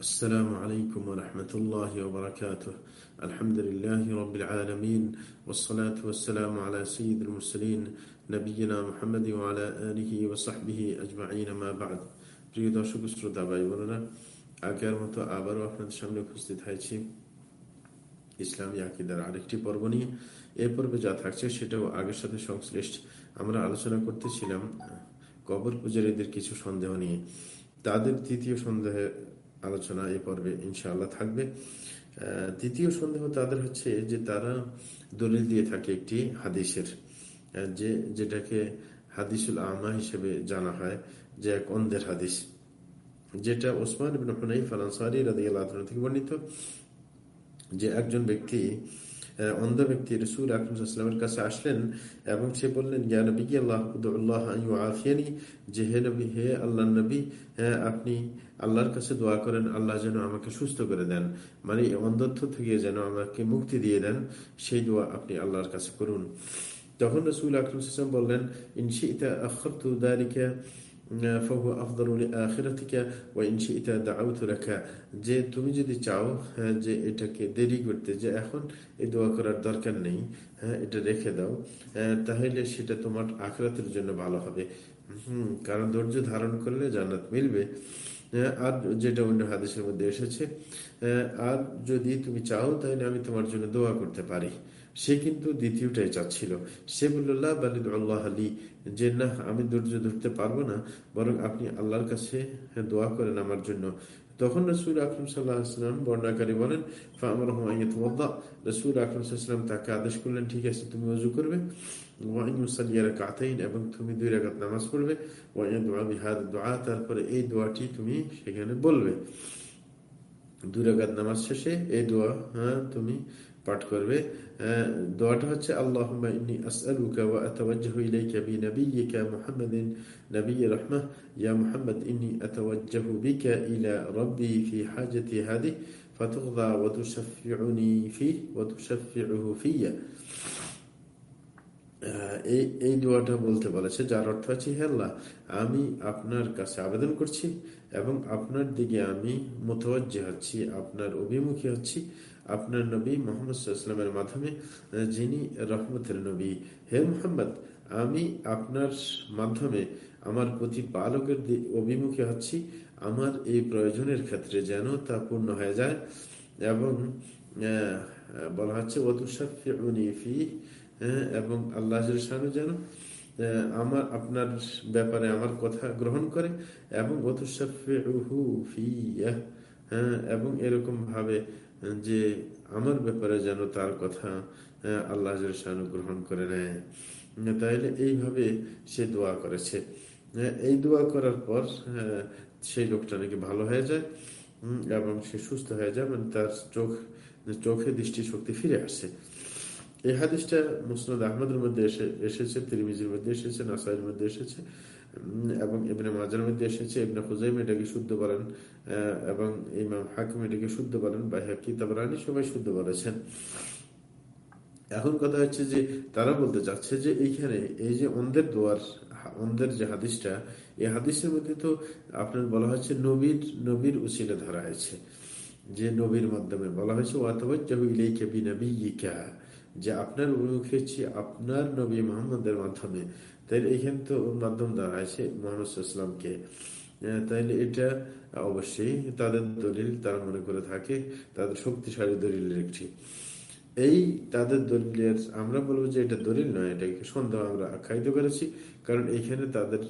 السلام عليكم ورحمة الله وبركاته الحمد لله رب العالمين والصلاة والسلام على سيد المرسلين نبينا محمد وعلى آله وصحبه أجمعين ما بعد প্রিয় দর্শক শ্রোতা ভাই বোনেরা আগের মতো আবারও আপনাদের সামনে উপস্থিত হয়েছি ইসলামী আকিদার আরেকটি পর্ব নিয়ে এ পর্বে যা থাকছে সেটাও আগের সাথে সংশ্লিষ্ট আমরা আলোচনা করতেছিলাম কবর পূজারীদের কিছু সন্দেহ নিয়ে তাদের তৃতীয় সন্দেহের আলোচনা এ পর্বে ইনশাআল্লাহ থাকবে। তৃতীয় সন্দেহ তাদের হচ্ছে যে তারা দলিল দিয়ে থাকে একটি হাদিসের যে যেটাকে হাদিসুল আমা হিসেবে জানা হয়, যে এক অন্ধের হাদিস, যেটা ওসমান হুনাইফ আলানসারি রাদি আল্লাহ থেকে বর্ণিত, যে একজন ব্যক্তি অন্ধ ব্যক্তি রসুল আকরমসাল্লামের কাছে আসলেন এবং সে বললেন জ্ঞা নবী, আল্লাহ আফিয়ানি যে হে নবী, হে আল্লাহ নবী হ্যাঁ আপনি আল্লাহর কাছে দোয়া করেন আল্লাহ যেন আমাকে সুস্থ করে দেন। মানে অন্ধত্ব থেকে যেন আমাকে মুক্তি দিয়ে দেন সেই দোয়া আপনি আল্লাহর কাছে করুন। তখন রসুল আকরম বললেন ইনশি ইতা আখর তুদারিকা যে তুমি যদি চাও হ্যাঁ, যে এটাকে দেরি করতে যে এখন এই দোয়া করার দরকার নেই হ্যাঁ এটা রেখে দাও হ্যাঁ, তাহলে সেটা তোমার আখরাতের জন্য ভালো হবে। হম কারণ ধৈর্য ধারণ করলে জান্নাত মিলবে। আর যেটা অন্য হাদেশের মধ্যে এসেছে আর যদি তুমি চাও, তাহলে আমি তোমার জন্য দোয়া করতে পারি। সে কিন্তু দ্বিতীয়টাই চাচ্ছিল। সে বলল আল্লাহ আলী যে, না, আমি ধৈর্য ধরতে পারব না, বরং আপনি আল্লাহর কাছে দোয়া করেন আমার জন্য। তখন রসুল আকরম সাল্লাহাম বর্ণাকারী বলেন আমার রসুল আকরম সাল্লাম তাকে আদেশ করলেন, ঠিক আছে, তুমি অজু করবে। এবং তুমি দুই রাকাত নামাজ পড়বে দোয়া তারপরে এই দোয়াটি তুমি সেখানে বলবে দুই রাকাত নামাজ শেষে এই দোয়া হ্যাঁ তুমি পাঠ করবে দোয়াটা হচ্ছে আল্লাহুম্মা ইন্নী আসআলুকা ওয়া আতাওয়াজ্জাহু ইলাইকা বিনাবিয়্যিকা মুহাম্মাদিন নাবিয়্যির রাহমাহ ইয়া মুহাম্মদ ইন্নী আতাওয়াজ্জাহু বিকা ইলা রাব্বি ফি হাজাতি হাদি ফাতুগদা ওয়া তুশাফিউনি ফি ওয়া তুশাফিউহু ফিয়া এই এই দোয়াটা বলতে বলেছে, যার অর্থ আছে হে আল্লাহ, আমি আপনার কাছে আবেদন করছি এবং আপনার দিকে আমি মোতওয়াজ্জে হচ্ছি, আপনার অভিমুখী হচ্ছি, আপনার নবী মোহাম্মদ ইসলামের মাধ্যমে, যিনি রহমতের নবী। হে মোহাম্মদ, আমি আপনার মাধ্যমে আমার প্রতিপালকের অভিমুখে হচ্ছি, আমার এই প্রয়োজনের ক্ষেত্রে যেন তা পূর্ণ হয়ে যায় এবং বলা হচ্ছে ফি এবং আল্লাহ যেন আমার, আপনার ব্যাপারে আমার কথা গ্রহণ করে, এবং হ্যাঁ এবং এরকম ভাবে, যে আমার ব্যাপারে যেন তার কথা আল্লাহ গ্রহণ করে নেয়। তাইলে এইভাবে সে দোয়া করেছে। এই দোয়া করার পর সেই লোকটা নাকি ভালো হয়ে যায় এবং সে সুস্থ হয়ে যায় মানে তার চোখ, চোখে দৃষ্টি শক্তি ফিরে আসে। এই হাদিসটা মুসনাদ আহমদের মধ্যে এসে, এসেছে, তিরমিজির মধ্যে এসেছে, নাসাইয়ের মধ্যে এসেছে এবং এমনি মাজার মধ্যে এসেছে এমনি খুজাইম এটাকে শুদ্ধ বলেন এবং ইমাম হাকিম এটাকে শুদ্ধ বলেন বা হাকি তাবরানি সবাই শুদ্ধ বলেছেন। এখন কথা হচ্ছে যে, তারা বলতে চাচ্ছে যে, এইখানে এই যে অন্ধের দোয়ার, অন্ধের যে হাদিসটা, এই হাদিসের মধ্যে তো আপনার বলা হচ্ছে নবীর নবীর উচিলে ধরা হয়েছে। যে নবীর মাধ্যমে বলা হয়েছে যে আপনার অভিমুখে আপনার নবী মোহাম্মদের মাধ্যমে। তাইলে এখানে তো মাধ্যম আছে মোহাম্মদ ইসলামকে তাইলে এটা অবশ্যই তাদের দলিল, তারা মনে করে থাকে তাদের শক্তিশালী দলিলের একটি। এই তাদের দলিলের, আমরা বলব যে এটা দলিল নয়, এটাকে সন্দেহ আমরা আখ্যায়িত করেছি, কারণ এখানে তাদের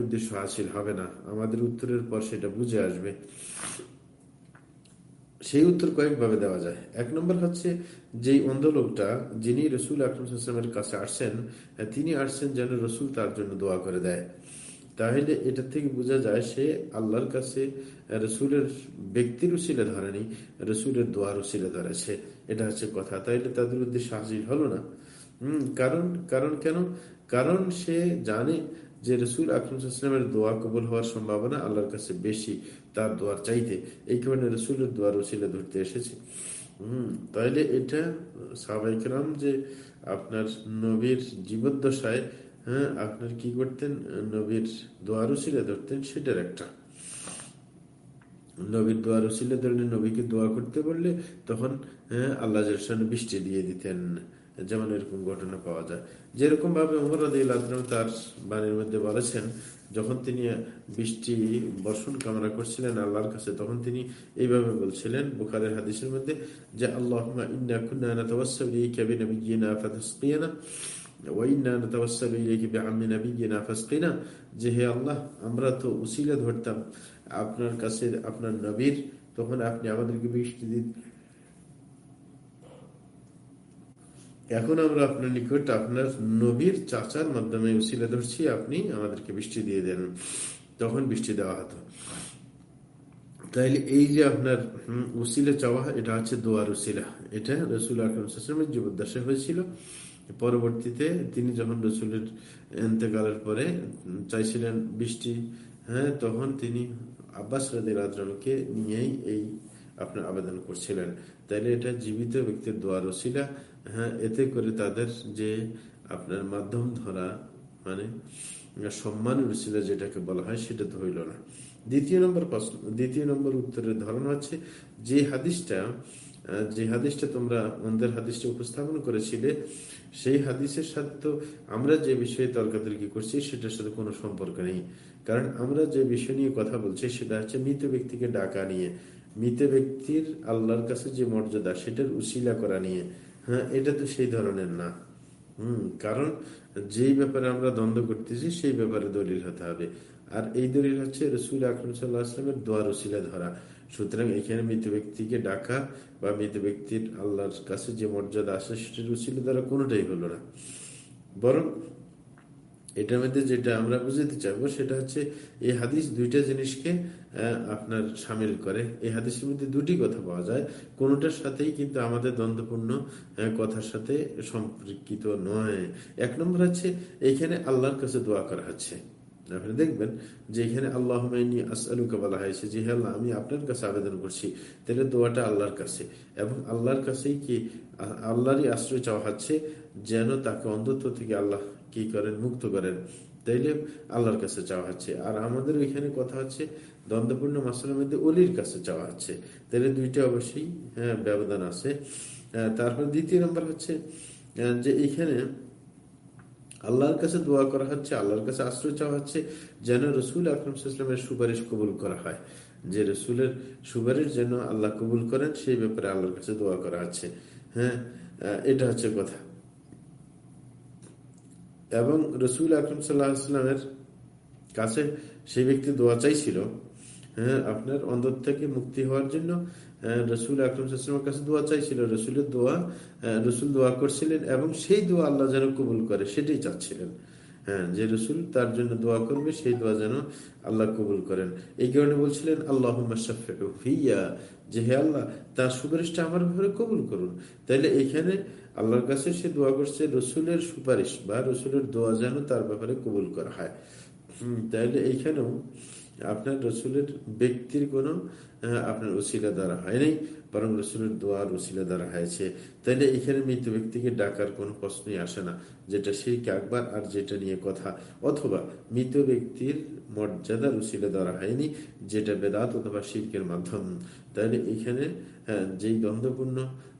উদ্দেশ্য হাসিল হবে না। আমাদের উত্তরের পর সেটা বুঝে আসবে। সেই উত্তর কয়েকভাবে দেওয়া যায়। এক নম্বর হচ্ছে যেই অন্ধ লোকটা যিনি রসুল আকরমের কাছে আসছেন, তিনি আসছেন যেন রসুল তার জন্য দোয়া করে দেয়। তাহলে এটা থেকে বোঝা যায় সে আল্লাহর কাছে রসুলের ব্যক্তির উচিলে ধরেনি রসুলের দোয়ার উচিলে ধরেছে এটা হচ্ছে কথা। তাইলে তাদের উদ্দেশ্য হাজির হলো না। হম, কারণ কারণ কেন? কারণ সে জানে যে রসুল আকরমসাল্লামের দোয়া কবুল হওয়ার সম্ভাবনা আল্লাহর কাছে বেশি। তার দোয়ার চাইতে। এই কারণে রসুলের দোয়ার ওসিলে ধরতে এসেছে। হম তাইলে এটা সাবাইকরাম যে আপনার নবীর জীবদ্দশায় হ্যাঁ আপনার কি করতেন? নবীর দোয়ার ওসিলে ধরতেন সেটার একটা। নবীর দোয়ার উসিলে ধরলে নবীকে দোয়া করতে বললে তখন হ্যাঁ, আল্লাহ বৃষ্টি দিয়ে দিতেন যেমন এরকম ঘটনা পাওয়া যায়। যেরকম ভাবে তার বাণীর মধ্যে বলেছেন যখন তিনি বৃষ্টি বর্ষণ কামনা করছিলেন আল্লাহর কাছে, তখন তিনি এইভাবে বলছিলেন বুখারের হাদিসের মধ্যে যে আল্লাহ যে, হে আল্লাহ, আমরা তো উসিলে ধরতাম আপনার কাছে, আপনার নবীর, তখন আপনি আমাদেরকে বৃষ্টি দিন এখন আমরা আপনার নিকট আপনার নবীর চাচার মাধ্যমে উসিলা ধরছি, আপনি আমাদেরকে বৃষ্টি দিয়ে দেন। তখন বৃষ্টি দেওয়া হতো। তাইলে এই যে আপনার উসিলা চাওয়া, এটা হচ্ছে দোয়ার উসিলা এটা রসুল আকরমের জীবদ্দাসে হয়েছিল। পরবর্তীতে তিনি যখন রসুলের এতেকালের পরে চাইছিলেন বৃষ্টি হ্যাঁ তখন তিনি আব্বাস আজরমকে নিয়েই এই আপনার আবেদন করছিলেন। তাইলে এটা জীবিত ব্যক্তির দোয়ার ওসিলা হ্যাঁ এতে করে তাদের যে আপনার মাধ্যম ধরা মানে সম্মানের ওসিলা যেটাকে বলা হয়, সেটা হইল না। দ্বিতীয় নম্বর প্রশ্ন, দ্বিতীয় নম্বর উত্তরের ধরন হচ্ছে, যে হাদিসটা যে হাদিসটা তোমরা অন্ধের হাদিসটা উপস্থাপন করেছিলে, সেই হাদিসের সাথে তো আমরা যে বিষয়ে তর্কাতর্কি করছি, সেটার সাথে কোনো সম্পর্ক নেই। কারণ আমরা যে বিষয় নিয়ে কথা বলছি, সেটা হচ্ছে মৃত ব্যক্তিকে ডাকা নিয়ে। মৃত ব্যক্তির আল্লাহর কাছে যে মর্যাদা, সেটার উশিলা করা নিয়ে। হ্যাঁ এটা তো সেই ধরনের না। হম, কারণ যেই ব্যাপারে আমরা দ্বন্দ্ব করতেছি, সেই ব্যাপারে দলিল হতে হবে। আর এই দলিল হচ্ছে রসুল আকরম সাল্লাহ আসলামের দোয়ার উশিলা ধরা। সুতরাং এখানে মৃত ব্যক্তিকে ডাকা বা মৃত ব্যক্তির আল্লাহর কাছে যে মর্যাদা আসে সেটার উশিলা দ্বারা কোনোটাই হলো না। বরং এটার মধ্যে যেটা আমরা বুঝতে চাইব সেটা হচ্ছে এই হাদিস দুইটা জিনিসকে আপনার সামিল করে। এই হাদিসের মধ্যে দুটি কথা পাওয়া যায়। কোনোটার সাথেই কিন্তু আমাদের দ্বন্দ্বপূর্ণ কথার সাথে সম্পর্কিত নয়। এক নম্বর হচ্ছে এখানে আল্লাহর কাছে দোয়া করা হচ্ছে। আপনি দেখবেন যে এখানে আল্লাহ আসআলুকা বলা হয়েছে যে হ্যাঁ আমি আপনার কাছে আবেদন করছি। তাহলে দোয়াটা আল্লাহর কাছে। এবং আল্লাহর কাছেই কি আল্লাহরই আশ্রয় চাওয়া হচ্ছে যেন তাকে অন্ধত্ব থেকে আল্লাহ কি করেন, মুক্ত করেন। তাইলে আল্লাহর কাছে চাওয়া হচ্ছে। আর আমাদের ওইখানে কথা হচ্ছে, দ্বন্দ্বপূর্ণ মাসলার মধ্যে অলির কাছে চাওয়া হচ্ছে। তাহলে দুইটা অবশ্যই হ্যাঁ ব্যবধান আছে। তারপর দ্বিতীয় নম্বর হচ্ছে যে এইখানে আল্লাহর কাছে দোয়া করা হচ্ছে, আল্লাহর কাছে আশ্রয় চাওয়া হচ্ছে, যেন রসুল আকরমের সুপারিশ কবুল করা হয়। যে রসুলের সুপারিশ যেন আল্লাহ কবুল করেন, সেই ব্যাপারে আল্লাহর কাছে দোয়া করা হচ্ছে। হ্যাঁ এটা হচ্ছে কথা। এবং রসুল আকরম সাল্লাহামের কাছে সেই ব্যক্তি দোয়া চাইছিল হ্যাঁ আপনার অন্ধর থেকে মুক্তি হওয়ার জন্য রসুল আকরম সাল্লামের কাছে দোয়া চাইছিল, রসুলের দোয়া রসুল দোয়া করছিলেন এবং সেই দোয়া আল্লাহ যেন কবুল করে, সেটাই চাচ্ছিলেন হ্যাঁ যে রসুল তার জন্য দোয়া করবে, সেই দোয়া যেন আল্লাহ কবুল করেন। এই কারণে বলছিলেন আল্লাহ হিয়া যে হে আল্লাহ, তার সুপারিশটা আমার ব্যাপারে কবুল করুন। তাইলে এখানে আল্লাহর কাছে সে দোয়া করছে, রসুলের সুপারিশ বা রসুলের দোয়া যেন তার ব্যাপারে কবুল করা হয়। তাইলে এইখানেও আপনার রসুলের ব্যক্তির কোনো আপনার ওসিলা দ্বারা হয় নাই বরং রসুলের দোয়ার ওসিলা দ্বারা হয়েছে। তাইলে এখানে মৃত ব্যক্তিকে ডাকার কোনো প্রশ্নই আসে না, যেটা সেই আকবার আর যেটা নিয়ে কথা। অথবা মৃত ব্যক্তির মর্যাদার ওসিলা দ্বারা হয়নি, যেটা বেদাত অথবা শিল্পের মাধ্যম। তাইলে এখানে যেই দ্বন্দ্বপূর্ণ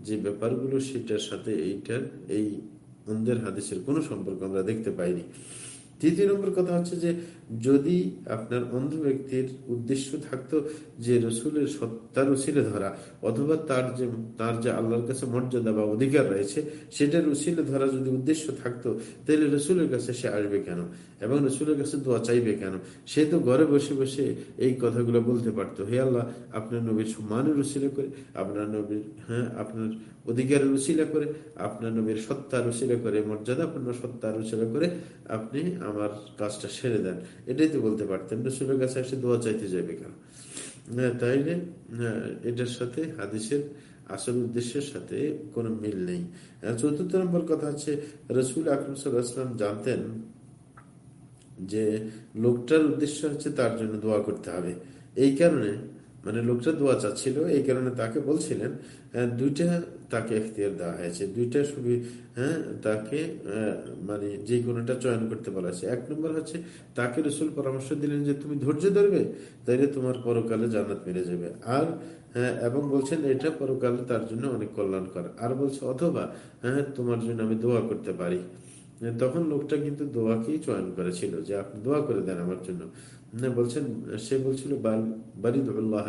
যে ব্যাপারগুলো, সেটার সাথে এইটার, এই অন্ধের হাদিসের কোনো সম্পর্ক আমরা দেখতে পাইনি। তৃতীয় নম্বর কথা হচ্ছে যে যদি আপনার অন্ধ ব্যক্তির উদ্দেশ্য থাকতো যে রসুলের সত্তার উসিলে ধরা, অথবা তার যে তার যে আল্লাহর কাছে মর্যাদা বা অধিকার রয়েছে, সেটার উসিলে ধরা যদি উদ্দেশ্য থাকতো, তাহলে রসুলের কাছে সে আসবে কেন? এবং রসুলের কাছে দোয়া চাইবে কেন? সে তো ঘরে বসে বসে এই কথাগুলো বলতে পারতো। হে আল্লাহ, আপনার নবীর সম্মানের উসিলে করে, আপনার নবীর হ্যাঁ আপনার অধিকারের উসিলা করে, আপনার নবীর সত্তার উসিলা করে, মর্যাদাপূর্ণ সত্তার উসিলা করে, আপনি আমার কাজটা সেরে দেন। এটাই তো বলতে পারতেন। রসুলের কাছে এসে দোয়া চাইতে যাবে কেন? তাইলে এটার সাথে হাদিসের আসল উদ্দেশ্যের সাথে কোনো মিল নেই। চতুর্থ নম্বর কথা হচ্ছে, রসুল আকরম সাল্লাম জানতেন যে লোকটার উদ্দেশ্য হচ্ছে তার জন্য দোয়া করতে হবে। এই কারণে মানে লোকটা দোয়া চাচ্ছিল, এই কারণে তাকে বলছিলেন দুইটা তাকে এখতিয়ার দেওয়া হয়েছে। দুইটা সুবি হ্যাঁ তাকে মানে যে কোনোটা চয়ন করতে বলা হয়েছে। এক নম্বর হচ্ছে, তাকে রসুল পরামর্শ দিলেন যে তুমি ধৈর্য ধরবে, তাইলে তোমার পরকালে জান্নাত মেরে যাবে। আর হ্যাঁ এবং বলছেন, এটা পরকালে তার জন্য অনেক কল্যাণকর। আর বলছে, অথবা হ্যাঁ তোমার জন্য আমি দোয়া করতে পারি। তখন লোকটা কিন্তু দোয়াকেই চয়ন করেছিল, যে আপনি দোয়া করে দেন আমার জন্য। বলছেন, সে বলছিল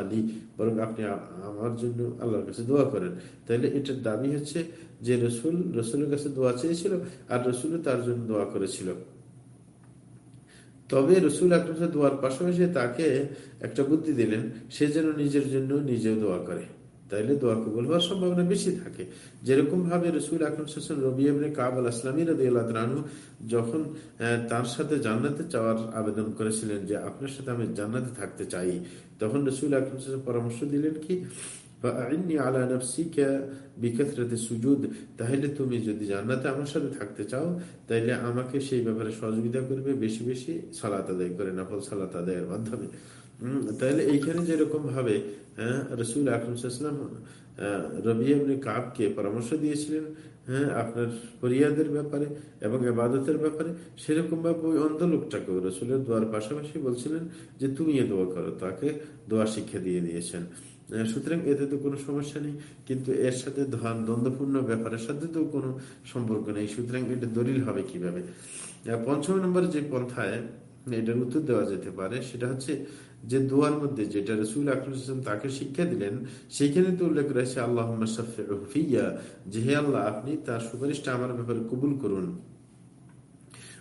আলী বরং আপনি আমার জন্য আল্লাহর কাছে দোয়া করেন। তাহলে এটার দাবি হচ্ছে যে রসুল, রসুলের কাছে দোয়া চেয়েছিল আর রসুলও তার জন্য দোয়া করেছিল। তবে রসুল আকরম দোয়ার পাশাপাশি তাকে একটা বুদ্ধি দিলেন, সে যেন নিজের জন্য নিজেও দোয়া করে। তাইলে দোয়া কবুল হওয়ার সম্ভাবনা বেশি থাকে। যেরকম ভাবে রসুল আকরম হাসান রবি কাবুল আসলামী আল্লাহ যখন তার সাথে জান্নাতে চাওয়ার আবেদন করেছিলেন যে আপনার সাথে আমি জান্নাতে থাকতে চাই, তখন রসুল আকরম পরামর্শ দিলেন কি তাহলে তুমি যদি জান্নাতে আমার সাথে থাকতে চাও, তাইলে আমাকে সেই ব্যাপারে সহযোগিতা করবে, বেশি বেশি সালাত আদায় করে, নফল সালাত আদায়ের মাধ্যমে। তাহলে এইখানে যেরকম ভাবে হ্যাঁ রসুল আকরমসাল্লাম কাবকে পরামর্শ দিয়েছিলেন হ্যাঁ আপনার ফরিয়াদের ব্যাপারে এবং আবাদতের ব্যাপারে সেরকম ভাবে ওই অন্ধ লোকটাকেও রসুলের দোয়ার পাশাপাশি বলছিলেন যে তুমি এ দোয়া করো, তাকে দোয়া শিক্ষা দিয়ে দিয়েছেন। সুতরাং এতে তো কোনো সমস্যা নেই, কিন্তু এর সাথে দ্বন্দ্বপূর্ণ ব্যাপারের সাথে তো কোনো সম্পর্ক নেই, সুতরাং এটা দলিল হবে কীভাবে? পঞ্চম নম্বর যে পন্থায় এটার উত্তর দেওয়া যেতে পারে, সেটা হচ্ছে যে দোয়ার মধ্যে যেটা রসুল আকরুল তাকে শিক্ষা দিলেন, সেইখানে তো উল্লেখ রয়েছে আল্লাহ যে হে আল্লাহ, আপনি তার সুপারিশটা আমার ব্যাপারে কবুল করুন।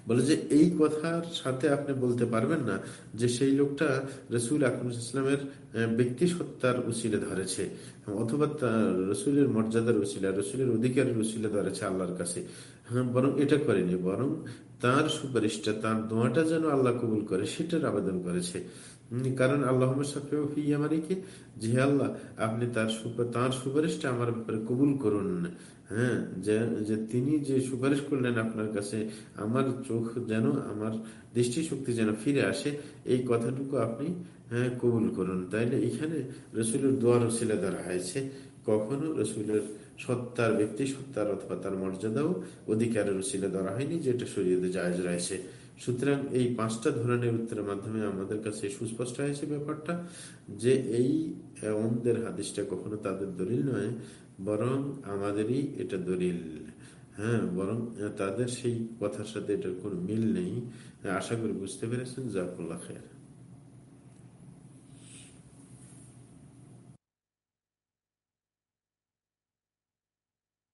বলে যে এই কথার সাথে আপনি বলতে পারবেন না যে সেই লোকটা রসুল আকরমের ব্যক্তি সত্তার উচিলে ধরেছে অথবা রসুলের মর্যাদার উচিলা রসুলের অধিকারের উচিলে ধরেছে আল্লাহর কাছে। হ্যাঁ বরং এটা করেনি, বরং তার সুপারিশটা, তার দোয়াটা যেন আল্লাহ কবুল করে, সেটার আবেদন করেছে। কারণ আল্লাহ মানে কি যে আল্লাহ, আপনি তার তার সুপারিশটা আমার ব্যাপারে কবুল করুন। হ্যাঁ যে তিনি যে সুপারিশ করলেন আপনার কাছে, আমার চোখ যেন, আমার দৃষ্টিশক্তি যেন ফিরে আসে, এই কথাটুকু আপনি হ্যাঁ কবুল করুন। তাইলে এখানে রসুলের দোয়ার রসিলা ধরা হয়েছে। কখনো রসুলের সত্তার ব্যক্তি, সত্তার অথবা তার মর্যাদাও অধিকারের রসিলা ধরা হয়নি, যেটা শরীরে জায়জ রয়েছে। সুতরাং এই পাঁচটা ধরনের উত্তরের মাধ্যমে আমাদের কাছে সুস্পষ্ট হয়েছে ব্যাপারটা যে এই অন্ধের হাদিসটা কখনো তাদের দলিল নয়, বরং আমাদেরই এটা দলিল। হ্যাঁ বরং তাদের সেই কথার সাথে এটার কোনো মিল নেই। আশা করি বুঝতে পেরেছেন। জাকুল্লাহ খেয়ার